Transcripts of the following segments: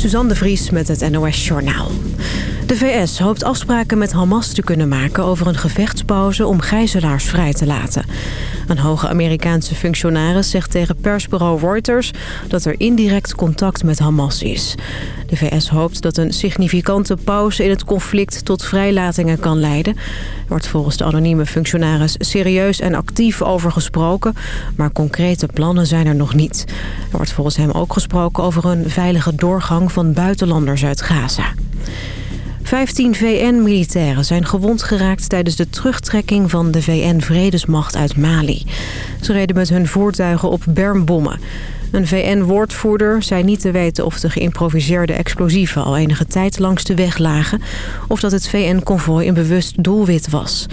Suzanne de Vries met het NOS Journaal. De VS hoopt afspraken met Hamas te kunnen maken over een gevechtspauze om gijzelaars vrij te laten. Een hoge Amerikaanse functionaris zegt tegen persbureau Reuters dat er indirect contact met Hamas is. De VS hoopt dat een significante pauze in het conflict tot vrijlatingen kan leiden. Er wordt volgens de anonieme functionaris serieus en actief over gesproken, maar concrete plannen zijn er nog niet. Er wordt volgens hem ook gesproken over een veilige doorgang van buitenlanders uit Gaza. 15 VN-militairen zijn gewond geraakt tijdens de terugtrekking van de VN-vredesmacht uit Mali. Ze reden met hun voertuigen op bermbommen. Een VN-woordvoerder zei niet te weten of de geïmproviseerde explosieven al enige tijd langs de weg lagen... of dat het VN-konvooi een bewust doelwit was.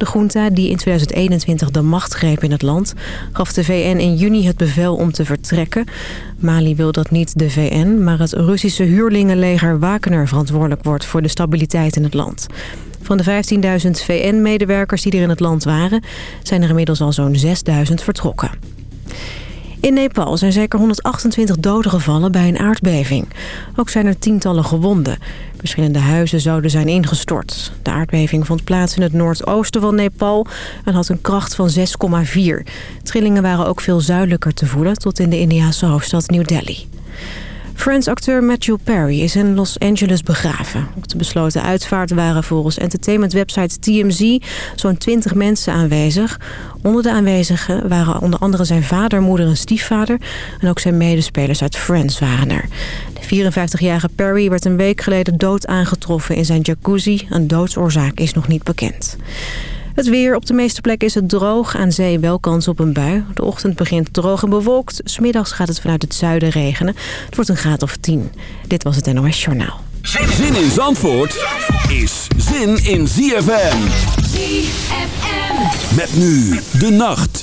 De junta, die in 2021 de macht greep in het land... gaf de VN in juni het bevel om te vertrekken. Mali wil dat niet de VN, maar het Russische huurlingenleger Wagner... verantwoordelijk wordt voor de stabiliteit in het land. Van de 15.000 VN-medewerkers die er in het land waren... zijn er inmiddels al zo'n 6.000 vertrokken. In Nepal zijn zeker 128 doden gevallen bij een aardbeving. Ook zijn er tientallen gewonden. Verschillende huizen zouden zijn ingestort. De aardbeving vond plaats in het noordoosten van Nepal en had een kracht van 6,4. Trillingen waren ook veel zuidelijker te voelen tot in de Indiase hoofdstad New Delhi. Friends-acteur Matthew Perry is in Los Angeles begraven. Op de besloten uitvaart waren volgens entertainmentwebsite TMZ zo'n 20 mensen aanwezig. Onder de aanwezigen waren onder andere zijn vader, moeder en stiefvader. En ook zijn medespelers uit Friends waren er. De 54-jarige Perry werd een week geleden dood aangetroffen in zijn jacuzzi. Een doodsoorzaak is nog niet bekend. Het weer. Op de meeste plekken is het droog. Aan zee wel kans op een bui. De ochtend begint droog en bewolkt. Smiddags gaat het vanuit het zuiden regenen. Het wordt een graad of 10. Dit was het NOS Journaal. Zin in Zandvoort is zin in ZFM. ZFM. Met nu de nacht.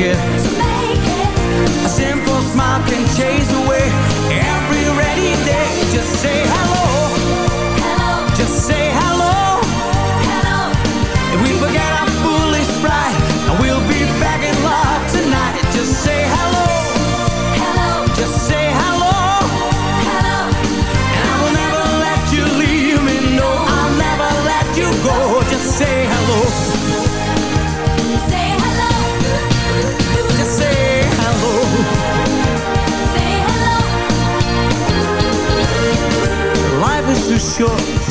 get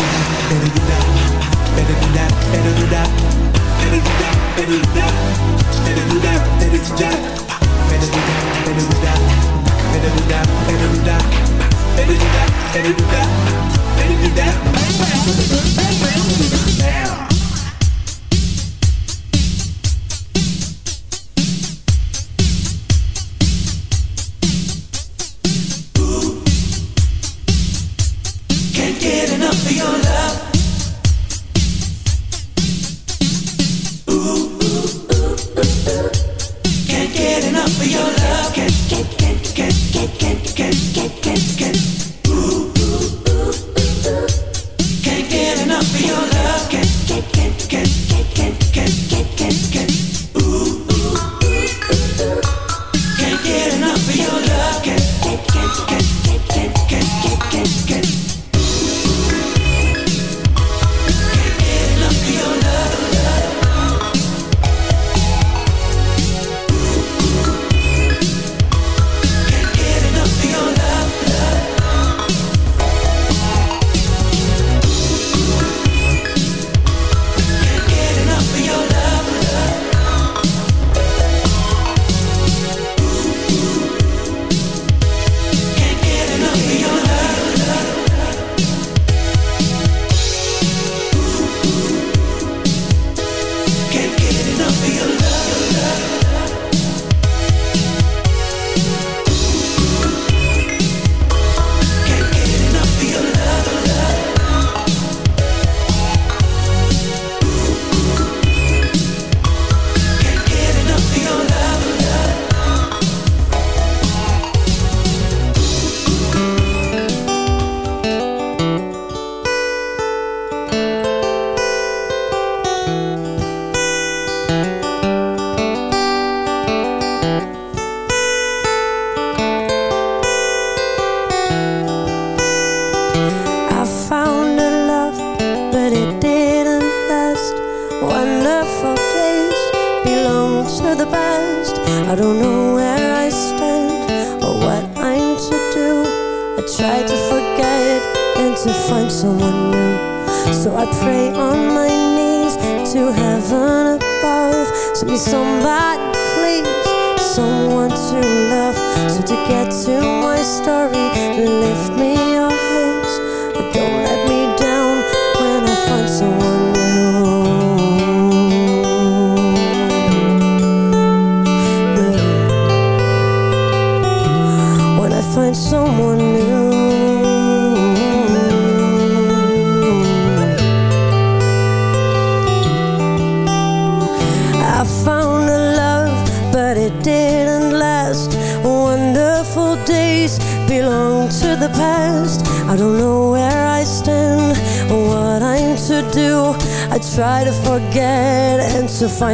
Better do that. Better do that. Better do that. Better do that.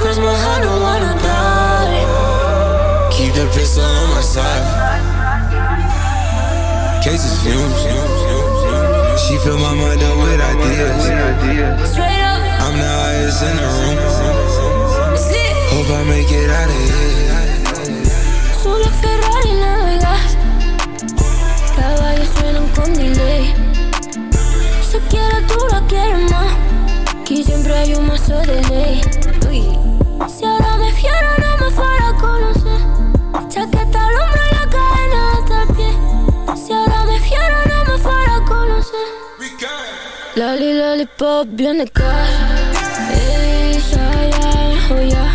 Cross my heart, don't wanna die. Keep the pistol on my side. Cases fumes. She fill my mind up with ideas. I'm the highest in the room. Hope I make it out of here. Solo Ferrari navegas. Caballos suenan con delay. Se quiere tú la quieres más. Aquí siempre hay un mazo de ley. Uy. Lollipop, bien de casa. Ey, ya, ya, oh ya.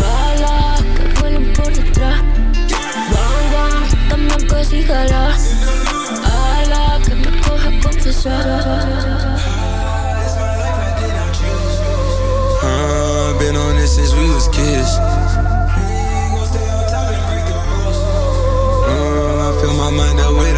Bala, que vuelen por detrás. Bang, bang, que. Ala, que me. Uh, been on this since we was kids. Uh, I fill my mind up with.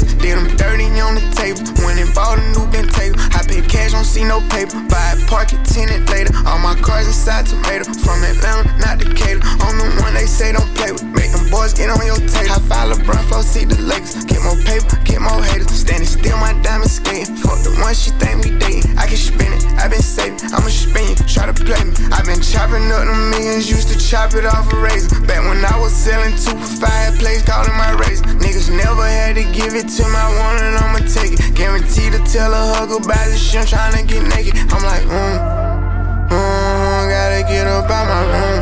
did them dirty on the table. Went and bought a new Bentayga. I pay cash, don't see no paper. Buy it, park it, tenant later. All my cars inside tomato. From Atlanta, not Decatur. On the one they say don't play with. Make them boys get on your tape. I file LeBron, flow, see the Lakers. Get more paper, get more haters. Standing still, my diamond skating. Fuck the one she think we dating. I can spin it, i been saving. I'ma spin you, try to play me. i been chopping up the millions, used to chop it off a razor. Back when I was selling two for five plays, calling my give it to my one and I'ma take it. Guaranteed to tell a hug about this shit, I'm tryna get naked. I'm like, mm, mm, gotta get up out my room.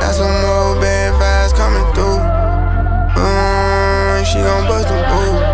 Got some more bad vibes coming through. Mm, she gon' bust a move,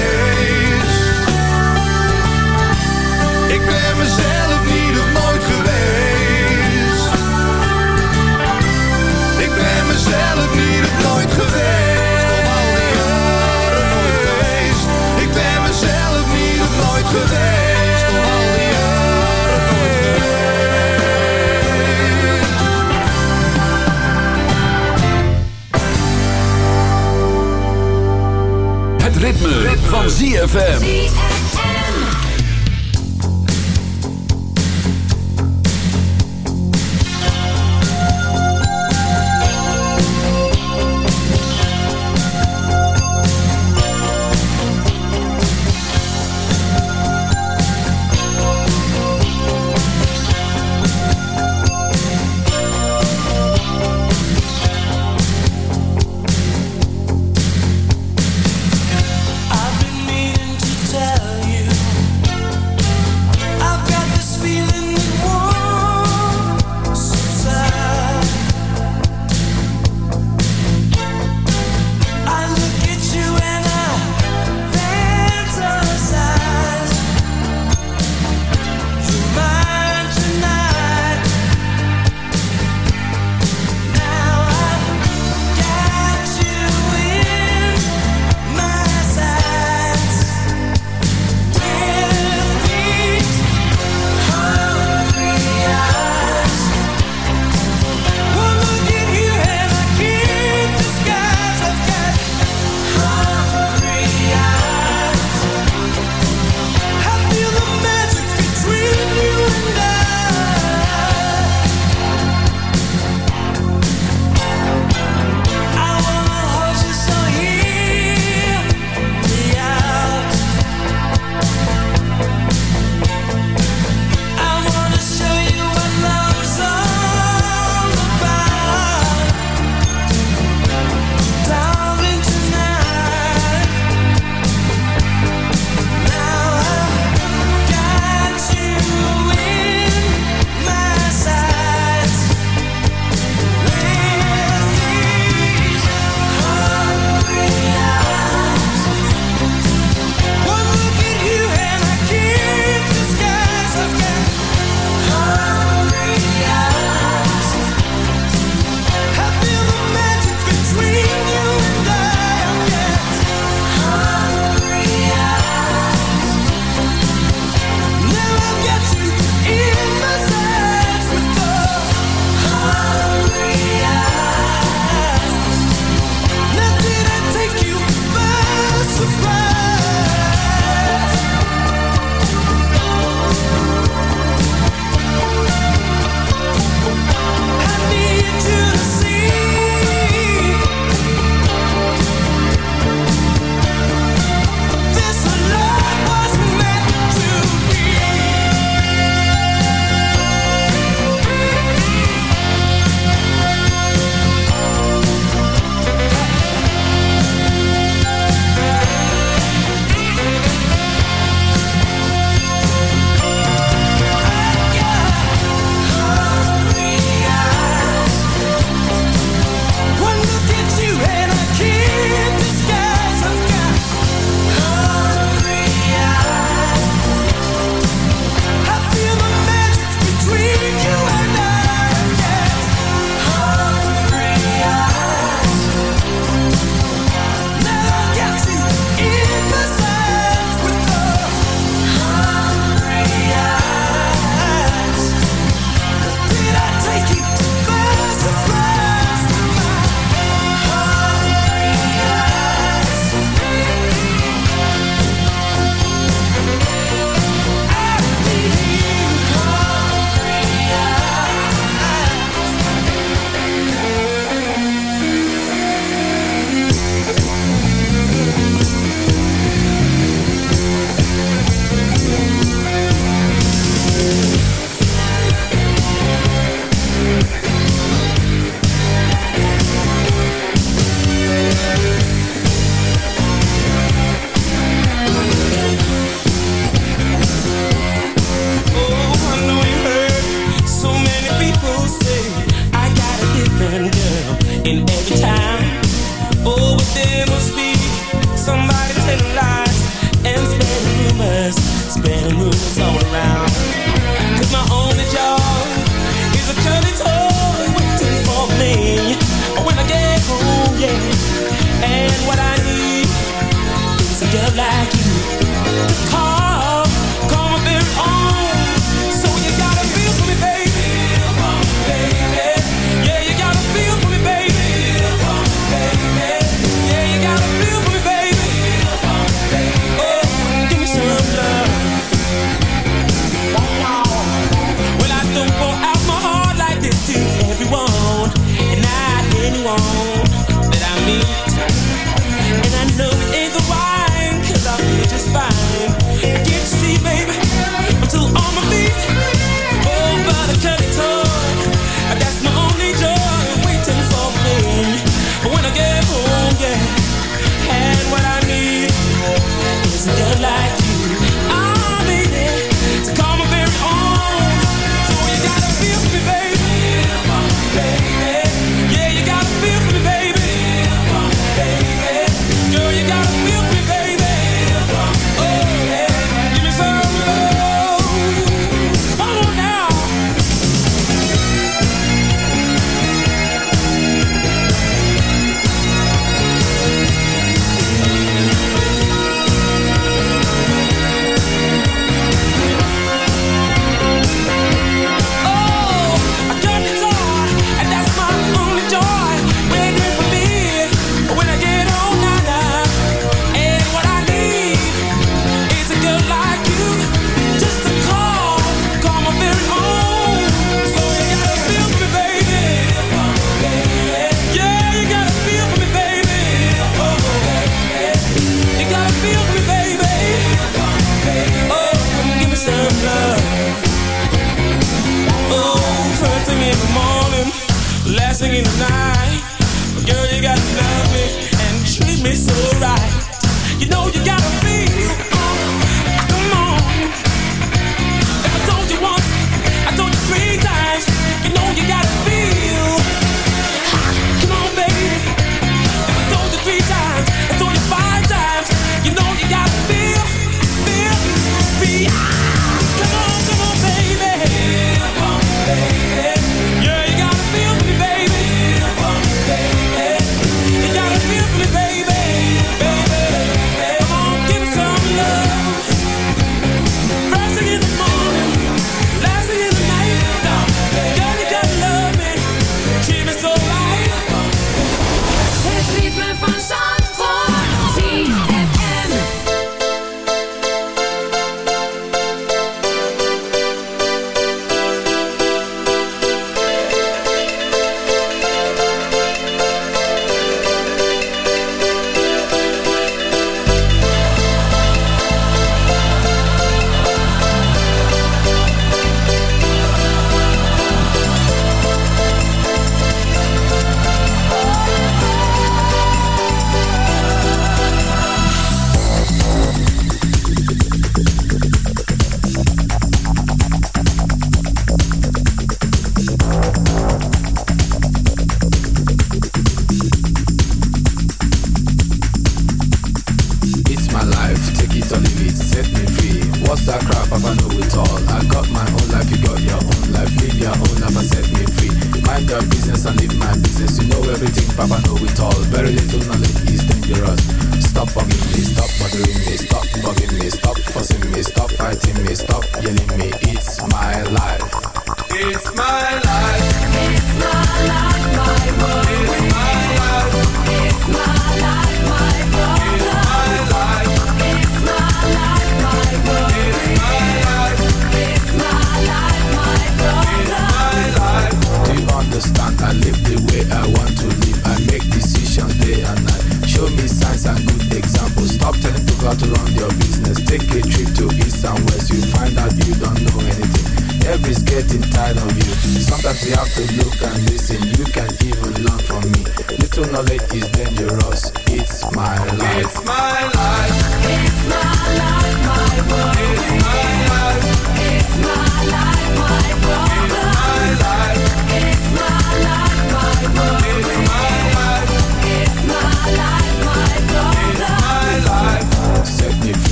Mezelf niet of nooit geweest. Of al die jaren nooit geweest. Ik ben mezelf niet of nooit geweest. Of al die jaren nooit geweest. Het ritme, van ZFM.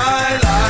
my life.